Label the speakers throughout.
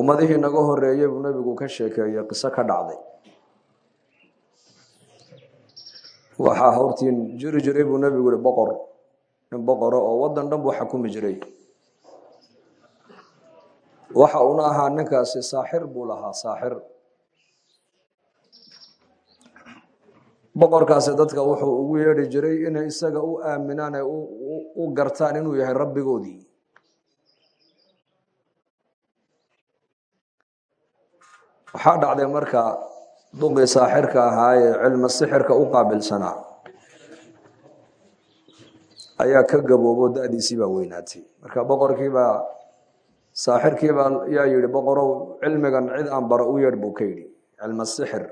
Speaker 1: ummadihii naga horeeyey buu nebigu ka sheekeeyey qiso ka dhacday. Waxaa hortiin jiri jiray buu nebigu yihi boqor nin boqoro oo waddan dhan buu xakumi jiray. Waxa uuna ahaa ninkaasi saaxir buu lahaa saaxir. Boqorkaasi dadka wuxuu ugu yeedhi jiray inay isaga u aaminaan ee u gartaan inuu yahay rabbigoodii waxaa dhacday marka duqii saaxirka ahaa ee cilmi sixirka u qaabilsanaa. Ayaa ka gaboobo da-diisii baa weynaatay. Marka boqorkiibaa saaxirkiibaa yaa yihi boqorow cilmigan cid aan baro u yeedh buu ka yidhi cilmi sixir.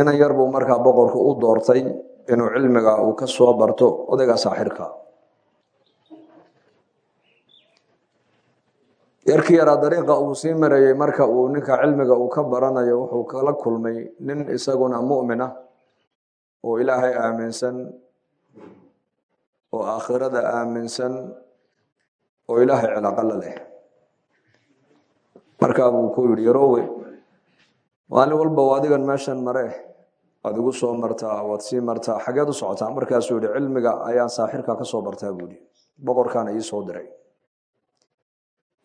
Speaker 1: Inan yar buu markaa boqorku u doortay inuu cilmiga uu ka soo barto odayga saaxirka yarkii yaraa dariiqa uu sii marayey marka uu ninka cilmiga uu ka baranayo wuxuu kala kulmay nin isaguna mu'min ah oo ilaahay aaminsan oo aakhirada aaminsan oo ilaahay cilaaqo la leh. Markaa buu ku yidhi yaroowe maalin walba adigan meeshan mare waad igu soo martaa waad sii martaa xageed u socotaa. Markaasuu yihi cilmiga ayaan saaxirka ka soo bartaa buuhi boqorkaana ii soo diray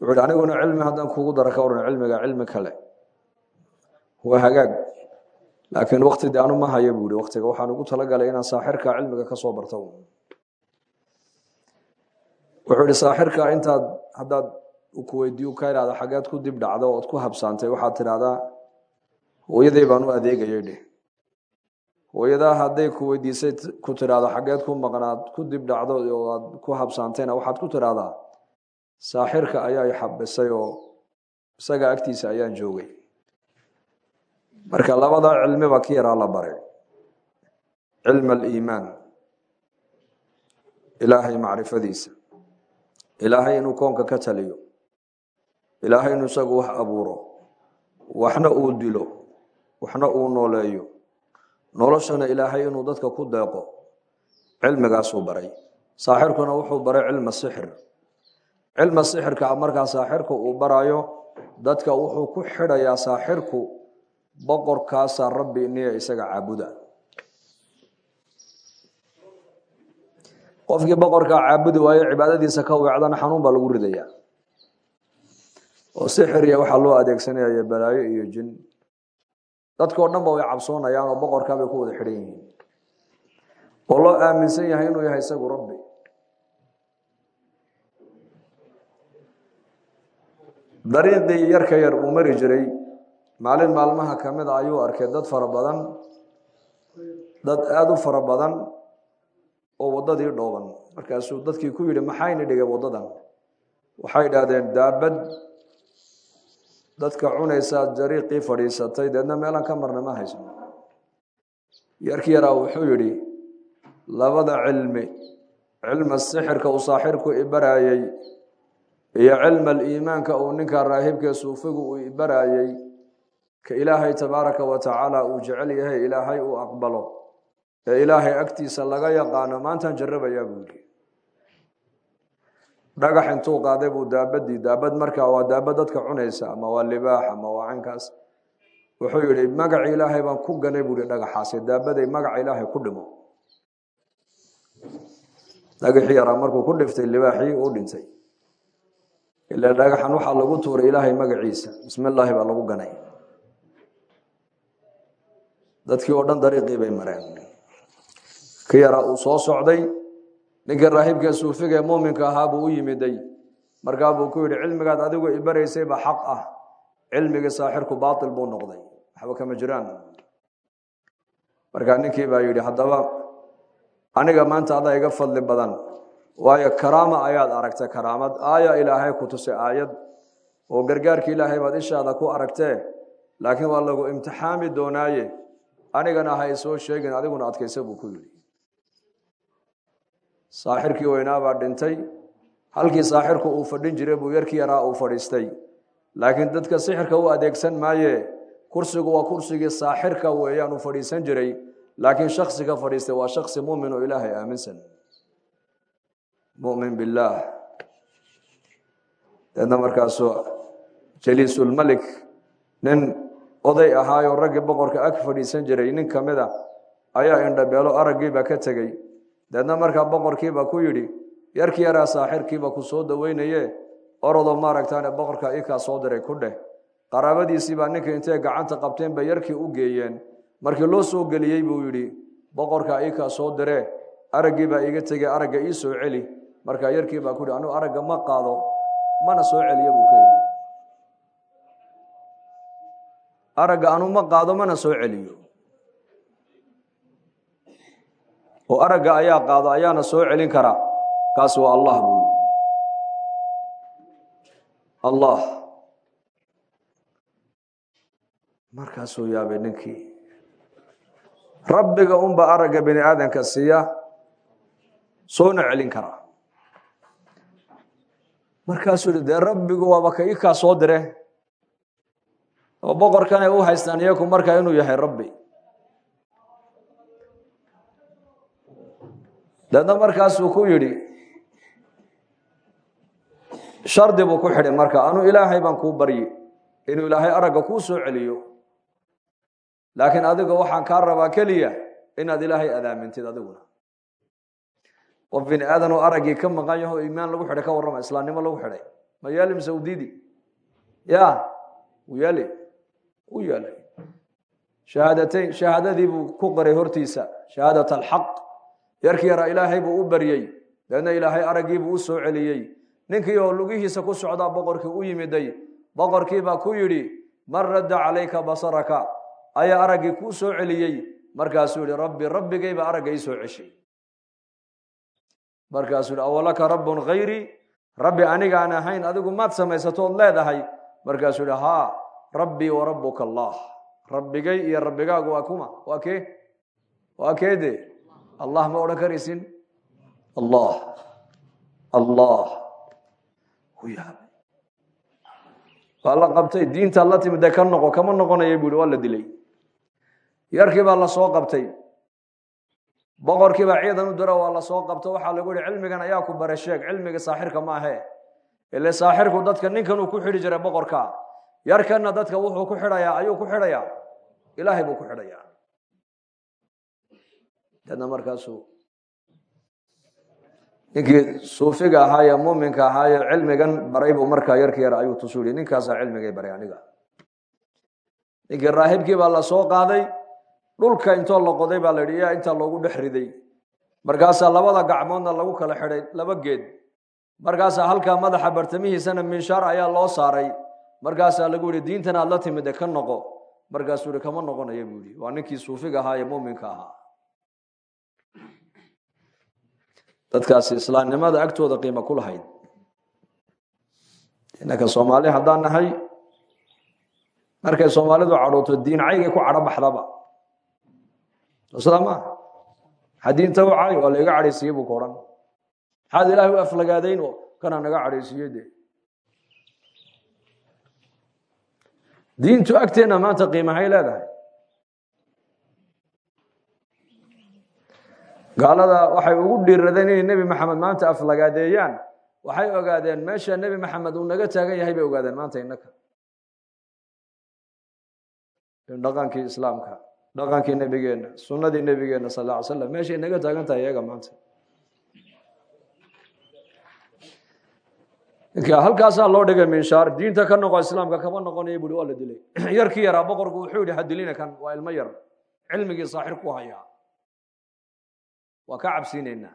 Speaker 1: wuxuu aniguna cilmi haddaan kugu dara ka waran cilmiga cilmi kale. Waa hagaag. Laakiin wakti de anu ma haya buu yihi waktiga waxaan ugu talagalay inaan saaxirka cilmiga ka soo barto. Wuxuu yihi saaxirka intaad haddaad ku weydiiyu ka idhahda xageed ku dib dhacdo ood ku habsaantay waxaad tidhahdaa hooyaday baan u adeegayay dheh. Hooyadaa hadday ku weydiisay ku tidhaahdo xageed ku maqnaad ku dib dhacdo oo aad ku habsaantayna waxaad ku tidhaahdaa saaxirka ayaa xabisay oo isaga agtiisa ayaan joogay. Marka labadaa cilmiba ki yaraa la baray. Cilm aliimaan. Ilaahay macrifadiisa. Ilaahay inuu koonka ka taliyo. Ilaahay inuu isagu wax abuuro. Waxna uu dilo. Waxna uu nooleeyo. Noloshana ilaahay inuu dadka ku deeqo. Cilmigaasuu baray. Saaxirkuna wuxuu baray cilma sixir cilma sixirka markaa saaxirku uu barayo dadka wuxuu ku xidhayaa saaxirku boqorkaasaa rabbi niya isaga caabuda. Qofkii boqorkaa caabudi waayo cibaadadiisa ka weecdana xanuun baa lagu ridaya oo sixiriya waxaa loo adeegsanaya balaayo iyo jin. Dadkao dhan ba way cabsoonayaan oo boqorkaa bay ku wada xidhan yihiin. Oo loo aaminsan yahay inuu yahay isagu rabbi dariiqii yarka yar uu mari jiray. Maalin maalmaha ka mid a ayuu arkay dad fara badan. Dad aada u fara badan oo waddadii dhooban. Markaasuu dadkii ku yidhi maxayna dhigay waddadan? Waxay idhaahdeen daabad. Dadka cunaysaa dariiqii fadhiisatay deedna meelaan ka marna ma hayso. Yarkii yaraa wuxuu yidhi labada cilmi cilma sixirka uu saaxirku ibaraayey iyo cilma aliimaanka uu ninka raahibka suufigu uu ibaraayey ka ilaahay tabaaraka wa tacaala uu jecel yahay ilaahay uu aqbalo ee ilaahay agtiisa laga yaqaano maantaan jarrabayaa buu yidhi. Dhagax intuu qaaday buu daabadii daabad markaa waa daabad dadka cunaysa ama waa libaax ama waa cankaas wuxuu yidhi magaca ilaahay baan ku ganay buu yihi dhagaxaasi. Daabaday magaca ilaahay ku dhimo. Dhagaxii yaraa markuu ku dhiftay libaaxii uu dhintay ila dhagaxan waxaa lagu tuuray ilaahay magaciisa. Bismillaahi baa lagu ganay. Dadkii oo dhan dariiqii bay mareen. Ki yaraa uu soo socday ninkii raahibka suufiga ee muuminka ahaa buu u yimiday. Markaa buu ku yidhi cilmigaad adigu ibaraysay ba xaq ah. Cilmigii saaxirku baatil buu noqday. Waxba kama jiraan. Markaa ninkii baa yidhi haddaba aniga maanta adaa iga fadli badan waayo karaama ayaad aragtay karaamad. Aaya ilaahay ku tusay aayad. Oo gargaarka ilaahay baad ishaada ku aragtee laakiin waa lagu imtixaami doonaaye. Anigana ha isoo sheegin adiguna adkaysa buu ku yidhi. Saaxirkii weynaabaa dhintay. Halkii saaxirku uu fadhin jiray buu yarkii yaraa uu fadhiistay. Laakiin dadka sixirka u adeegsan maaye kursigu waa kursigii saaxirka weeyaan uu fadhiisan jiray. Laakiin shaksiga fadhiistay waa shaksi mumin oo ilaahay aaminsan mumin billaah deedna markaasuu jaliisulmalik nin oday ahaayoo raggii boqorka ag fadhiisan jiray nin ka mid a ayaa indhabeelo araggiiba ka tegey. Deedna markaa boqorkiiba ku yidhi yarkii yaraa saaxirkiiba ku soo daweynaye orodoo maaragtaane boqorka ikaa soo diray ku dheh. Qaraabadiisiibaa ninka intay gacanta qabteen bay yarkii u geeyeen. Markii loo soo geliyey buu yidhi boqorka ikaa soo diree araggiibaa iga tegey aragga ii soo celi markaa yarkiibaa ku yidhi anuu aragga ma qaado mana soo celiyo buu ka yidhi. Aragga anuu ma qaado mana soo celiyo. Oo aragga ayaa qaado ayaana soo celin karaa kaas waa allah buu allah. Markaasuu yaabay ninkii. Rabbiga unba aragga bini aadanka siiya soona celin karaa markaasuu yihi dee rabbigu waaba ka ikaa soo dire? Oo boqorkanay u haystaan iyaku markaa inuu yahay rabbi. Deedna markaasuu ku yidhi shardi buu ku xidhay marka anuu ilaahay baan kuu baryi inuu ilaahay aragga kuu soo celiyo. Laakiin adiga waxaan kaa rabaa keliya inaad ilaahay adaamintid adiguna qof bini aadan oo araggii ka maqan yaho iimaan lagu xidhay ka warrama islaamnimo lagu xidhay. Ma udidi ya u yeeli u yeelay shahaadateyn shahaadadii buu ku qoray hortiisa shahaadat alxaq. Yarkii yaraa ilaahay buu u baryey deedna ilaahay araggiibuu u soo celiyey. Ninkii oo lugihiisa ku socdaa boqorkii u yimiday boqorkiibaa ku yidhi man radda calayka basaraka ayaa araggii kuu soo celiyey. Markaasuu yihi rabbi rabbigayba aragga ii soo ceshay markaasuu yihi awalaka rabbun khayrii rabbi anigaan ahayn adigu maad samaysatood leedahay. Markaasuu yihi haa rabbii wa rabbuka allah. Rabbigay iyo rabbigaagu waa kuma waa kee? Waa keede allah ma odhan karaysin? Allah allah. Waa la qabtay diintaad la timid ka noqo kama noqonaya buu yihi dilay. Yarkii la soo qabtay boqorkii baa ciidan u diro waa la soo qabto. Waxaa lagu yihi cilmigan ayaa ku bare sheeg cilmiga saaxirka maahe ile saaxirku dadka ninkan uu ku xidhi jiray boqorka. Yarkanna dadka wuxuu ku xidhayaa ayuu ku xidhayaa. Ilaahay buu ku xidhayaa. Deedna markaasuu ninkii suufiga ahaa ee muuminka ahaa ee cilmigan baray buu markaa yarkii yar ayuu tusu ninkaasaa cilmigay baray aniga. Ninkii raahibkii baa la qaaday dhulka intoo la qoday baa la yidhi yaa intaa loogu dhex riday. Markaasaa labada gacmoodna lagu kala xidhay laba geed. Markaasaa halkaa madaxa bartamihiisana minshaar ayaa loo saaray. Markaasaa lagu yihi diintan aad la timide ka noqo. Markaasuu yihi kama noqonaya buu yihi waa ninkii suufiga ahaa ee muuminka ahaa. Dadkaasi islaamnimada agtooda qiimo ku lahayd. Innaka soomaali haddaan nahay markay soomaalidu cadhooto diin caygay ku cadho baxdaba sidaa maa maxaa diinta u cay waa laiga cadhaysiiyey buu ka odhan. Ilaahay u aflagaadayn oo kanaa naga cadhaysiiyey de diintu agteenna maanta qiimahay leedahay. Gaalada waxay ugu dhiiradeen inay nebi maxamed maanta aflagaadeeyaan. Waxay ogaadeen meesha nebi maxamed uu naga taagan yahay bay ogaadeen maanta innaka. Dhaqankii islaamka dhaqankii nebigeenna sunnadii nebigeenna sal ly slam meeshay naga taagan tahay iyaga maanta. Halkaasaa loo dhigay minshaar diinta ka noqo islaamka kama noqonaya buui waa la dilay. Yarkii yaraa boqorku wuxuu yihi hadilina kan waa ilmo yar. Cilmigii saaxir ku hayaa. Waa ka cabsiinaynaa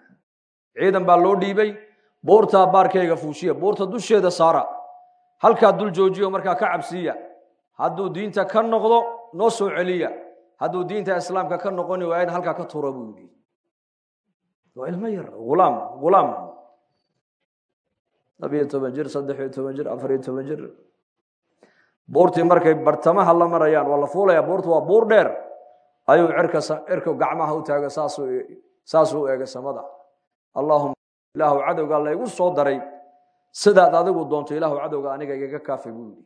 Speaker 1: ciidan baa loo dhiibay buurtaa baarkayga fuushiya buurta dusheeda saara. Halkaa dul joojiyo markaa ka cabsiiya. Hadduu diinta ka noqdo noo soo celiya hadduu diinta islaamka ka noqoni waayan halkaa ka tuura buu yidhi. Waa ilmo yar ulaam ulaam labiyo toban jir saddexiyo toban jir afariyo toban jir. Buurtii markay bartamaha la marayaan waa la fuulaya buurtu waa buur dheer. Ayuu cirka cirka gacmaha u taaga saasuu saasuu u eegay samada. Allahuma ilaahu cadowgaa laygu soo daray. Sidaad adigu doonto ilaahu cadowga aniga igaga kaafay buu yidhi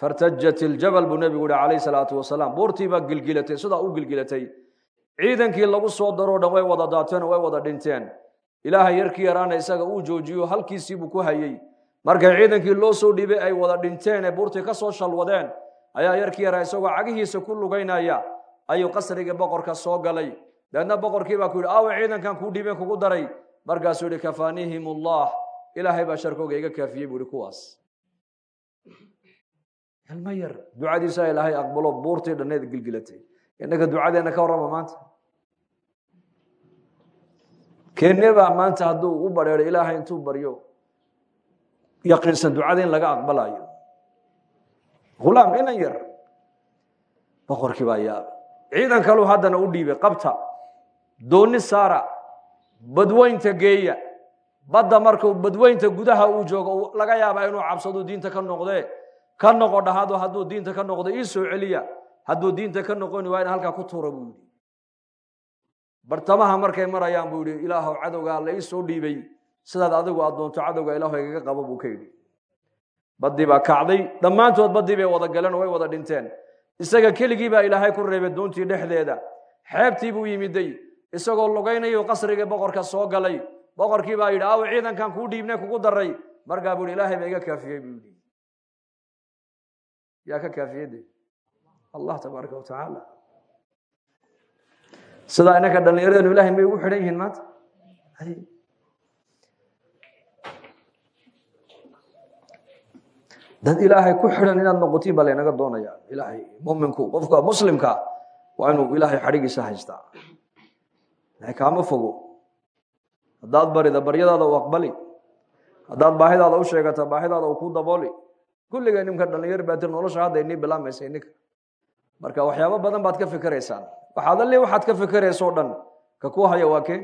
Speaker 1: fartajat iljabal buu nebigu yihi calayhi salaatu wasalaam. Buurtii baa gilgilatay sidaa u gilgilatay. Ciidankii lagu soo daroo dhan way wada daateen oo way wada dhinteen. Ilaahay yarkii yaraana isaga uu joojiyo halkiisiibuu ku hayey markay ciidankii loo soo dhiibay ay wada dhinteen ee buurtii ka soo shalwadeen ayaa yarkii yaraa isagoo cagihiisa ku lugaynaya. Ayuu qasrigii boqorka soo galay. Dabeedna boqorkii baa ku yidhi aawe ciidankan kuu dhiibeen kugu daray. Markaasuu yihi kafaanihim ullah ilaahay baa sharkooga iga kaafiyey buu ihi kuwaas ilmo yar? Ducadiisa ilaahay aqbalo buurtii dhanneed gilgilatay. Innaka ducadeenna ka warrama maanta. Kenne baa maanta hadduu u badheero ilaahay intuu baryo yaqiinsan ducada in laga aqbalayo hulaam inan yar boqorkii baa yaaba ciidan kaluu haddana u dhiibay qabta. Dooni saara badweynta geeya. Badda markuu badweynta gudaha uu joogo laga yaaba inuu cabsado diinta ka noqdee ka noqo dhahado hadduu diinta ka noqdo ii soo celiya hadduu diinta ka noqoni waa in halkaa ku tuura buu yidhi. Bartamaha markay marayaan buu yidhi ilaahow cadowgaa la ii soo dhiibay. Sidaad adigu aad doonto cadowga ilaahu igaga qabo buu ka yidhi. Baddii baa kacday. Dhammaantood baddii bay wada galeen way wada dhinteen. Isaga keligii baa ilaahay ku reebay doontii dhexdeeda. Xeebtii buu yimiday. Isagoo lugaynayuu qasrigii boqorka soo galay. Boqorkii baa yidhi aawo ciidankan kuu dhiibne kugu daray markaa buu yidhi ilaahay baa iga kaafiyey buu yidhi yaa ka kaafiyade allah tabaaraka watacaala sidaa inanka dhallinyaradenu ilahay may ugu xidhan yihiin maanta. Dad ilaahay ku xidhan inaad noqotiin baa laynaga doonaya. Ilaahay muminku qofka muslimka waa inuu ilaahay xadhigiisa haystaa. Ilahay kaama fogo. Haddaad barida baryadaada u aqbali haddaad baahidaada u sheegata baahidaada uu ku dabooli kulligay nimka dhallinyar baatir nolosha hadda inii bilaamaysa ininka. Marka waxyaabo badan baad ka fikiraysaan. Waxaad alle waxaad ka fikirayso dhan ka ku haya waa kee?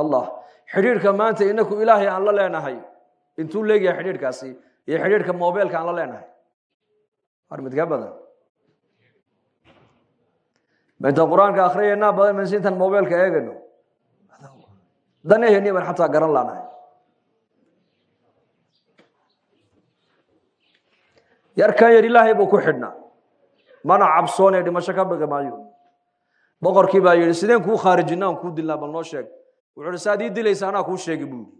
Speaker 1: Allah. Xidhiidhka maanta inaku ilaahay aan la leenahay intuu leegyahay xidhiidhkaasi iyo xidhiidhka mobeelka aan la leenahay. Har midka badan. Maintaan qur'aanka akriyaynaa badan mayse intaan mobeelka eegayno? Xataa garan laanahay yarkan yar ilaahay buu ku xidhnaa mana cabsoonee dhimasho ka baqi maayo. Boqorkii baa yidhi sideen kuu khaarijina aan kuu dilnaa bal noo sheeg. Wuxuu hi saad ii dilaysa anaa kuu sheegi buu yidhi.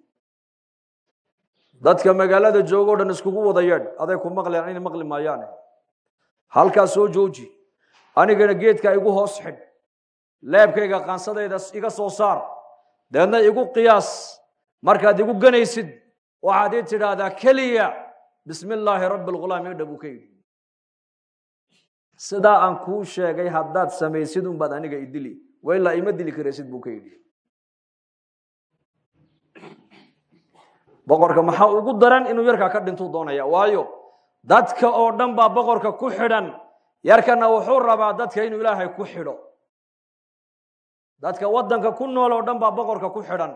Speaker 1: Dadka magaalada joogo dhan iskugu wada yeedh aday ku maqleen inay maqli maayaane. Halkaa soo jooji. Anigana geedka igu hoos xidh. Leebkayga qaansadayda iga soo saar. Deedna igu qiyaas. Markaad igu ganaysid waxaad ii tidhaahdaa keliya bismi illaahi rabbi lghulaam idha buu ka yidhi. Sidaa aan kuu sheegay haddaad samaysid unbaad aniga idili wailaa ima dili karaysid buu ka yidhi. Boqorka maxaa ugu daran inuu yarkaa ka dhintuu doonaya? Waayo dadka oo dhan baa boqorka ku xidhan. Yarkana wuxuu rabaa dadka inuu ilaahay ku xidho. Dadka waddanka ku nool oo dhan baa boqorka ku xidhan.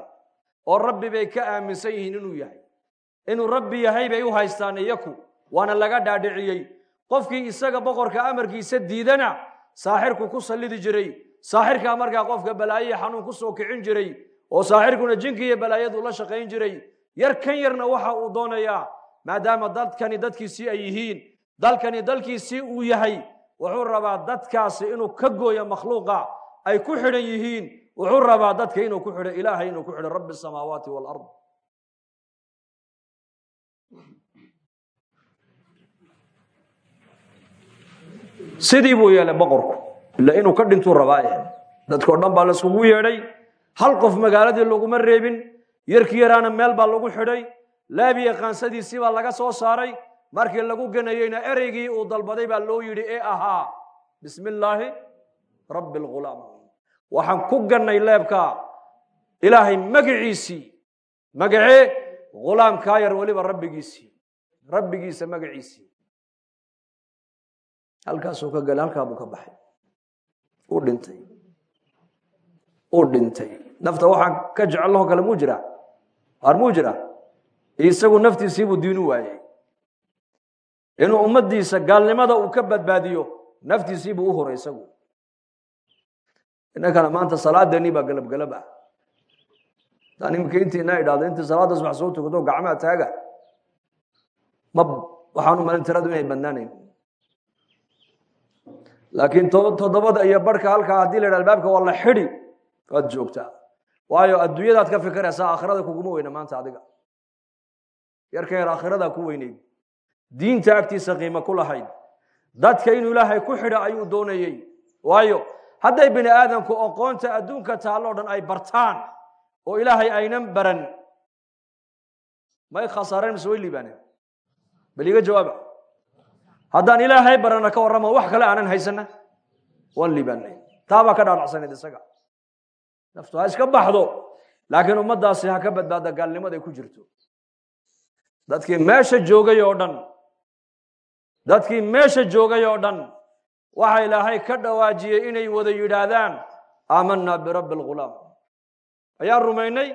Speaker 1: Oo rabbi bay ka aaminsan yihiin inuu yahay inuu rabbi yahay bay u haystaan iyaku waana laga dhaadhiciyey. Qofkii isaga boqorka amarkiisa diidana saaxirku ku sallidi jiray. Saaxirkaa markaa qofka balaayiya xanuun ku soo kicin jiray oo saaxirkuna jinki iyo balaayadu la shaqayn jiray. Yar kan yarna waxa uu doonayaa maadaama dadkani dadkiisii ay yihiin. Dalkani dalkiisii uu yahay wuxuu rabaa dadkaasi inuu ka gooyo makhluuqa ay ku xidhan yihiin. Wuxuu rabaa dadka inuu ku xidho ilaahay inuu ku xidho rabbi asamaawaati waalard sidii buu yeelay boqorku. Ila inuu ka dhintuu rabaa dadkao dhan baa laiskugu yeedhay. Hal qof magaaladii laguma reebin. Yarkii yaraana meel baa lagu xidhay. Laabiya qaansadiisii baa laga soo saaray. Markii lagu ganayeyna ereygii uu dalbaday baa loo yidhi ee ahaa. Bismi illaahi rabbi alghulaam waxaan ku gannay leebka ilaahay magaciisii magacee? Ghulaamkaa yar weliba rabbigiisii rabbigiisa magaciisii halkaasuu ka galay halkaa buu ka baxay. Uu dhintay. Uu dhintay. Nafta waxaan ka jecellahoo kale muu jiraa? Waar muu jiraa? Isagu naftiisiibuu diinu waayey inuu ummaddiisa gaalnimada uu ka badbaadiyo naftiisiibuu u horay isagu. Innakana maanta salaadeenii baa galabgalab ah. Haddaan idhahdo intii salaadda subax soo tukato gacmaha taaga. Ma waxaanu malin tiradu inay badnaanayn laakiin toddobada iyo barhka halkaa haddii la yidhah albaabka waa la xidhi waad joogtaa waayo adduunyadaad ka fikiraysaa aakhirada kuguma weyna maanta adiga. Yarkan yar aakhiradaa ku weyneyd. Diinta agtiisa qiimo ku lahayd. Dadka inuu ilaahay ku xidha ayuu doonayey. Waayo hadday bini aadamku aqoonta adduunka taallo o dhan ay bartaan oo ilaahay aynan baran may khasaareen mise way liibaaneen bal iga jawaaba haddaan ilaahay barana ka warrama wax kale aanan haysana. Waan liibaanay taabaa ka dhaadhacsanayd isaga. Naftu ha iska baxdo. Laakiin ummaddaasi ha ka badbaada gaalnimaday ku jirto. Dadkii meesha joogay oo dhan dadkii meesha joogay oo dhan waxa ilaahay ka dhawaajiyey inay wada yidhaahdaan aamanaa birabbi alghulaam ayaan rumaynay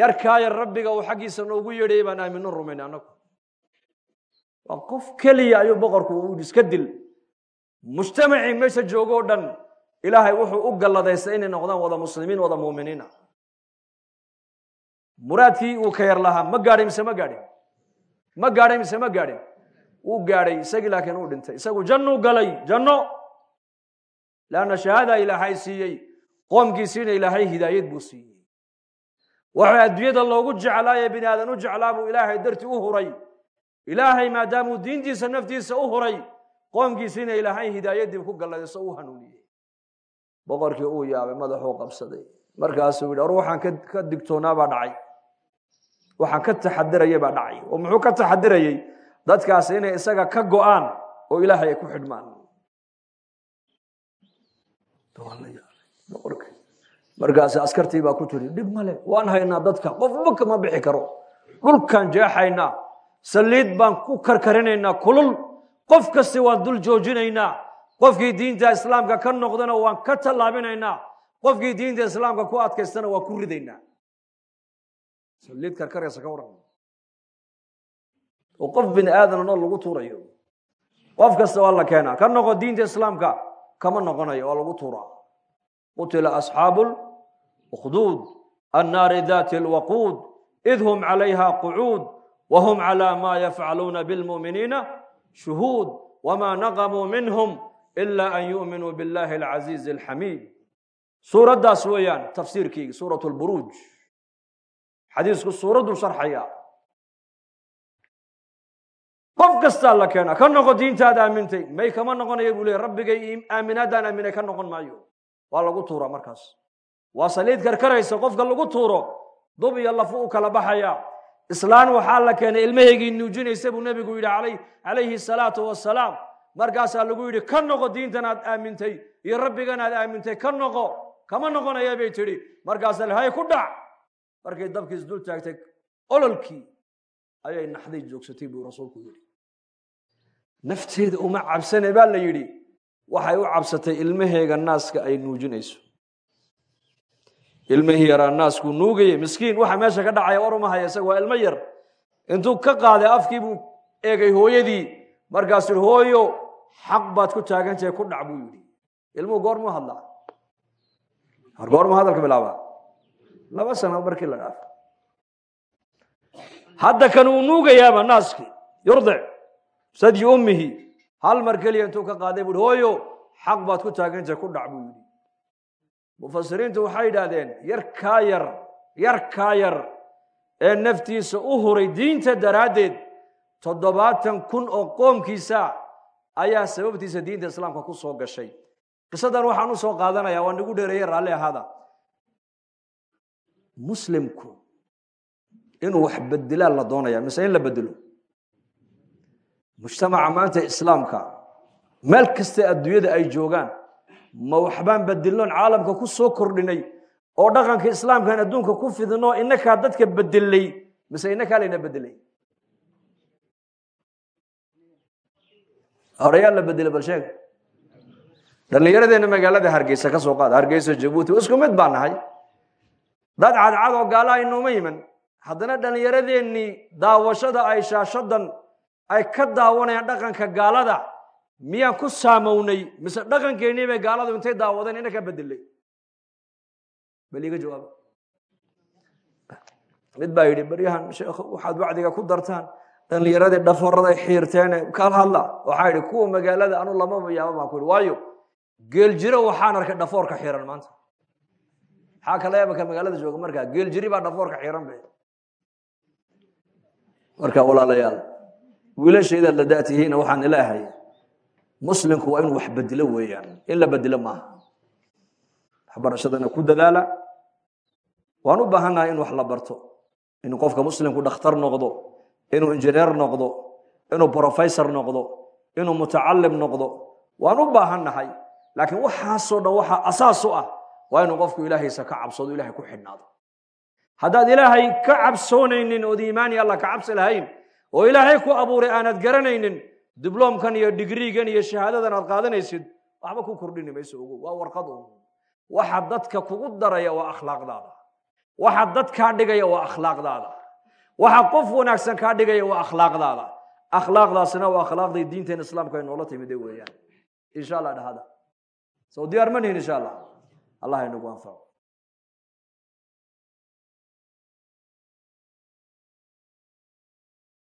Speaker 1: yarkaa yar rabbiga uu xaggiisa noogu yeedhayay baan aamino rumaynay annagu waa qof keliya ayuu boqorku iska dil. Mujtamacii meesha joogoo dhan ilaahay wuxuu u galladaystay inay noqdaan wada muslimiin wada muuminiina muraadkii uu ka yar lahaa ma gaadhay mise ma gaadhin ma gaadhay mise ma gaadhin wuu gaadhay isagii laakiin uu dhintay. Isagu jannuu galay janno! Leanna shahaadaa ilaahay siiyey qoomkiisiina ilaahay hidaayad buu siiyey. Waxaa adduunyada loogu jeclaaye bini aadan u jeclaa buu ilaahay dartii u huray ilaahay maadaamuu diintiisa naftiisa u huray qoomkiisiina ilaahay hidaayadii ku galladayso u hanuuniyey boqorkii uu yaabay madaxuu qabsaday. Markaasuu yidhi or waxaan ka digtoonaa baa dhacay. Waxaan ka taxadiraya baa dhacay. Oo muxuu ka taxadirayey dadkaas inay isaga ka go'aan oo ilaahay ay ku xidhmaan. Markaas askartii baa ku tiri dhib male waan haynaa dadka qofba kama bixi karo. Dhulkaan jeexaynaa saliid baan ku karkarinaynaa kulul. Qof kasti waan dul joojinaynaa. Qofkii diinta islaamka ka noqdana waan ka tallaabinaynaa. Qofkii diinta islaamka ku adkaystana waan ku ridaynaa. Saliid karkaraysa ka waran oo qof bini aadana nool lagu tuurayo. Qof kasta waa la keenaa. Ka noqo diinta islaamka kama noqonayo waa lagu tuuraa. Qutila asxaabu lukduud annaari dati lwaquud id hum calayha qucuud whm clى ma yafcaluuna bاlmuؤminiina shuhuud wma naqmuu minhm ila an yuؤminuu biاllahi اlcaziizi اlxamiid suuraddaas weeyaan tafsiirkeyga suuraة اlburuuj xadiisku suuradduu sharxaya qof kastaa la keena ka noqo diintaad aamintay may kama noqonaya buu ley rabbigay aaminaadaan aaminay ka noqon maayo waa lagu tuura markaas waa saliid karkaraysa qofka lagu tuuro dub iyo lafu u kala baxaya islaan waxaa la keenay ilmahaygii nuujinaysa buu nebigu yidhi calayhi salaatu wasalaam markaasaa lagu yidhi ka noqo diintan aad aamintay iyo rabbigan aad aamintay ka noqo kama noqonaya bay tidhi. Markaasaa hay ku dhac. Markay dabkiis dul taagtay ololkii ayay naxday joogsatay buu rasuulku yidhi. Nafteeda uma cabsane baa la yidhi. Waxay u cabsatay ilmaheega naaska ay nuujinayso ilmihii yaraa naaskuu nuugayey miskiin waxa meesha ka dhacaya war uma waa ilmo yar. Intuu ka qaaday afkii buu eegay hooyadii markaasuu hooyo xaq baad ku taagantahay ku dhac buu yidhi. Ilmuhu goormuu hadlaa. Goormuu hadalka bilaabaa. Laba sano markii la dhaafo hadda kan uu nuugayaaba naaskii yurdic sadyi ummihi hal mar keliya intuu ka qaaday buu yidhi hooyo xaq baad ku taagantahay ku dhac buu yidhi mufasiriintu waxay yidhaahdeen yarkaa yar yarkaa yar ee naftiisa u huray diinta daraaddeed toddobaatan kun oo qoomkiisa ayaa sababtiisa diinta islaamka ku soo gashay. Qisadan waxaan u soo qaadanaya waa nagu dheereeye raalli ahaada. Muslimku inuu wax bedelaa la doonaya mise in la bedelo mujtamaca maanta islaamka meel kasta adduunyada ay joogaan ma waxbaan bedilnoon caalamka ku soo kordhinay oo dhaqanka islaamkan adduunka ku fidinoo inakaa dadka bedelay mise inakaa layna bedelay horeyaa la bedelay bal sheeg. Dhallinyaradeena magaalada hargeysa ka soo qaada hargeysa jabuuti isku mid baa nahay. Dad cadcad oo gaala aynuuma yiman. Haddana dhallinyaradeenii daawashada ay shaashadan ay ka daawanayaan dhaqanka gaalada miyaan ku saamownay mise dhaqankeennii bay gaaladu intay daawadeen ina ka bedelay bal iga jawaaba mid baa yidhi baryahan sheekh waxaad wacdiga ku dartaan. Dhallinyaradii dhaforaday xiirteene kal hadla. Waxaa yidhi kuwa magaalada anu lamaba yaaba baan ku yidhi. Waayo geeljiro waxaan arkay dhafoorka xiiran maanta. Maxaa kala yaaba magaalada jooga markaa geeljiri baa dhafoorka xiiran be marka walaalayaal wiilashaydaad la daatihiina waxaan ilaahay muslimku waa inuu wax bedelo weeyaan. In la bedelo maaha. Waxbarashadana ku dadaala. Waan u baahannahay in wax la barto. Inuu qofka muslimku dhakhtar noqdo. Inuu injineer noqdo. Inuu brofessor noqdo. Inuu mutacalim noqdo. Waan u baahannahay laakiin waxaasoo dhan waxaa asaas u ah waa inuu qofku ilaahaysa ka cabsado ilahay ku xidhnaado. Haddaad ilaahay ka cabsoonaynin ood iimaani alla ka cabsi lahayn oo ilaahay ku abuuray aanad garanaynin dibloomkan iyo digriigan iyo shahaadadan aad qaadanaysid waxba ku kordhini mayso ogow waa warqad un. Waxa dadka kugu daraya waa akhlaaqdaada. Waxa dad kaa dhigaya waa akhlaaqdaada. Waxa qof wanaagsan kaa dhigaya waa akhlaaqdaada. Akhlaaqdaasina waa akhlaaqdii diinteen islaamka ay noola timide weeyaan. Insha allah dhahada. Soo diyaar insha allah. Allah inagu anfaco